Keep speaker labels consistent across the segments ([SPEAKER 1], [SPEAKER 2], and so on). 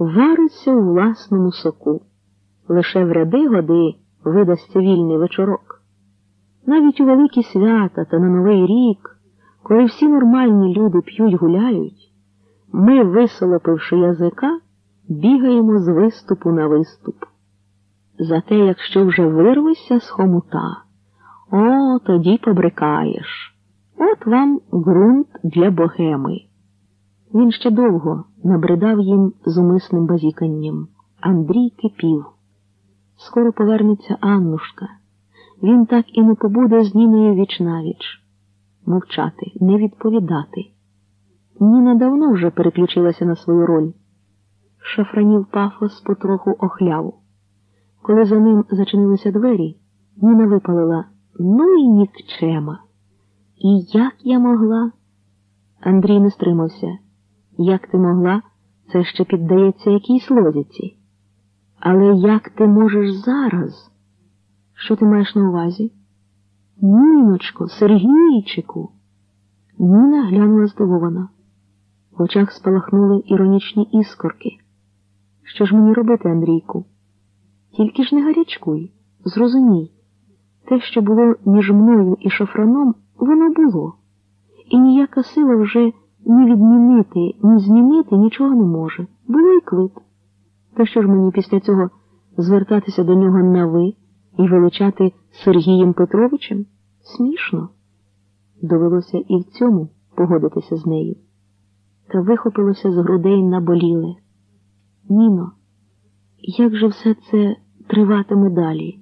[SPEAKER 1] вариться у власному соку. Лише в ряди годи видасться вільний вечорок. Навіть у великі свята та на Новий рік, коли всі нормальні люди п'ють гуляють, ми, висолопивши язика, бігаємо з виступу на виступ. Зате, якщо вже вирвешся з хомута, о, тоді побрикаєш. От вам ґрунт для богеми. Він ще довго набридав їм зумисним базіканням. Андрій кипів. Скоро повернеться Аннушка. Він так і не побуде з Ніною вічнавіч. Мовчати, не відповідати. Ніна давно вже переключилася на свою роль. Шафранів пафос потроху охляв. Коли за ним зачинилися двері, Ніна випалила ну і нікчема. І як я могла? Андрій не стримався. Як ти могла, це ще піддається якійсь логіці. Але як ти можеш зараз? Що ти маєш на увазі? Ніночко, Сергійчику. Ніна глянула здивована. В очах спалахнули іронічні іскорки. Що ж мені робити, Андрійку? Тільки ж не гарячкуй, зрозумій, те, що було між мною і шофраном, воно було, і ніяка сила вже ні відмінити, ні змінити нічого не може. Було й квит. То що ж мені після цього звертатися до нього на ви і величати Сергієм Петровичем? Смішно. Довелося і в цьому погодитися з нею. Та вихопилося з грудей наболіле. Ніно, як же все це триватиме далі?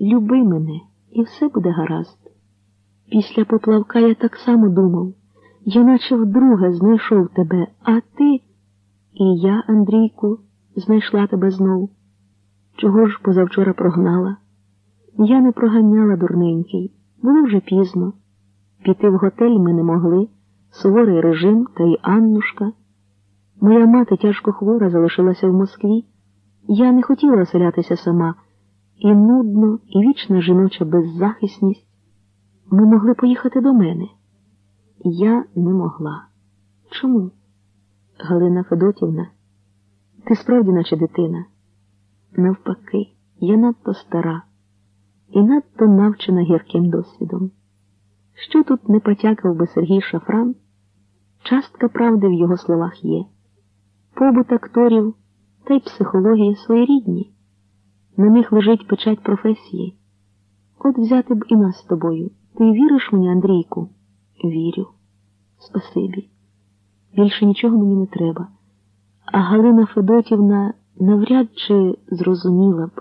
[SPEAKER 1] Люби мене, і все буде гаразд. Після поплавка я так само думав. Я наче вдруге знайшов тебе, а ти і я, Андрійку, знайшла тебе знов. Чого ж позавчора прогнала? Я не проганяла дурненький, було вже пізно. Піти в готель ми не могли, суворий режим та й Аннушка. Моя мати тяжко хвора залишилася в Москві. Я не хотіла оселятися сама, і нудно, і вічна жіноча беззахисність. Ми могли поїхати до мене. Я не могла. Чому? Галина Федотівна, ти справді наче дитина. Навпаки, я надто стара і надто навчена гірким досвідом. Що тут не потякав би Сергій Шафран, частка правди в його словах є. Побут акторів та й психологія своєрідні. На них лежить печать професії. От взяти б і нас з тобою. Ти віриш мені, Андрійку? Вірю. Спасибі. Більше нічого мені не треба. А Галина Федотівна навряд чи зрозуміла б.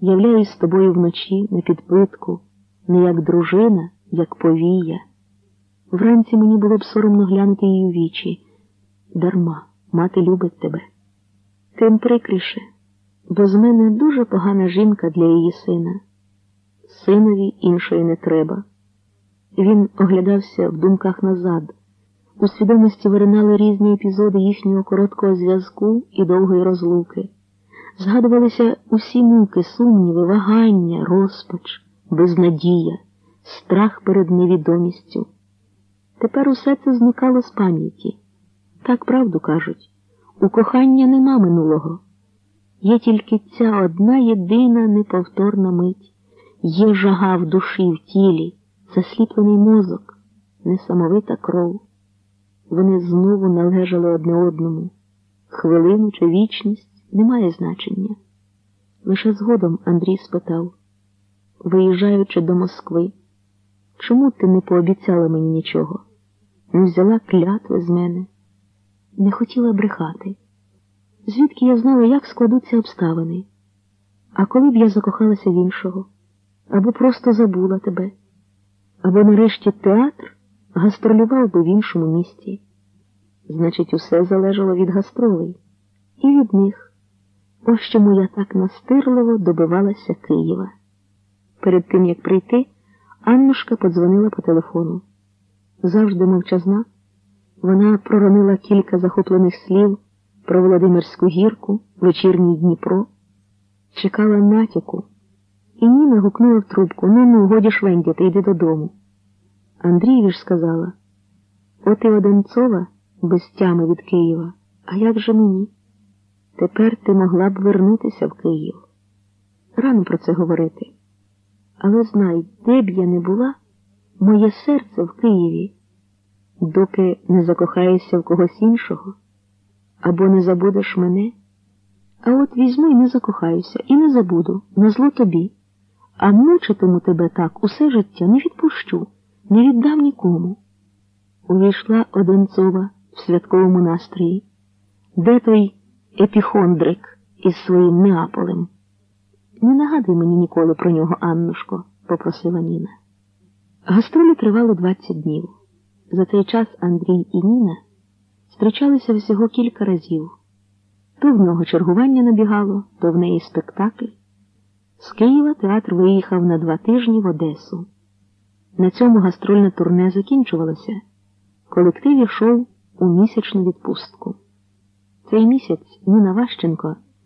[SPEAKER 1] Являюсь з тобою вночі на підпитку, не як дружина, як повія. Вранці мені було б соромно глянути її у вічі. Дарма, мати любить тебе. Тим прикріше, бо з мене дуже погана жінка для її сина. Синові іншої не треба. Він оглядався в думках назад. У свідомості виринали різні епізоди їхнього короткого зв'язку і довгої розлуки. Згадувалися усі муки, сумніви, вагання, розпач, безнадія, страх перед невідомістю. Тепер усе це зникало з пам'яті. Так правду кажуть у кохання нема минулого. Є тільки ця одна єдина неповторна мить, є жага в душі, в тілі, засліплений мозок, несамовита кров. Вони знову належали одне одному. Хвилину чи вічність не має значення. Лише згодом Андрій спитав, виїжджаючи до Москви, чому ти не пообіцяла мені нічого? Не взяла клятви з мене, не хотіла брехати. Звідки я знала, як складуться обставини? А коли б я закохалася в іншого, або просто забула тебе, або нарешті театр гастролював би в іншому місті. Значить, усе залежало від гастролей і від них. Ось чому я так настирливо добивалася Києва. Перед тим, як прийти, Аннушка подзвонила по телефону. Завжди мовчазна, вона проронила кілька захоплених слів про Володимирську гірку, вечірній Дніпро, чекала натяку, і Ніна гукнула в трубку ну ну, годі швендяти, йди додому. Андрієві ж сказала От і Одинцова без тями від Києва, а як же мені? Тепер ти могла б вернутися в Київ. Рано про це говорити. Але знай, де б я не була, моє серце в Києві, доки не закохаєшся в когось іншого або не забудеш мене. А от візьму і не закохаюся, і не забуду, на зло тобі, а мучитиму тебе так усе життя не відпущу, не віддам нікому. Увійшла Одинцова в святковому настрої. Де той епіхондрик із своїм Неаполем? Не нагадуй мені ніколи про нього, Аннушко, попросила Ніна. Гастролі тривали 20 днів. За цей час Андрій і Ніна зустрічалися всього кілька разів. То в нього чергування набігало, то в неї спектакль. З Києва театр виїхав на два тижні в Одесу. На цьому гастрольне турне закінчувалося. Колектив йшов у місячну відпустку. Цей місяць Ніна Ващенко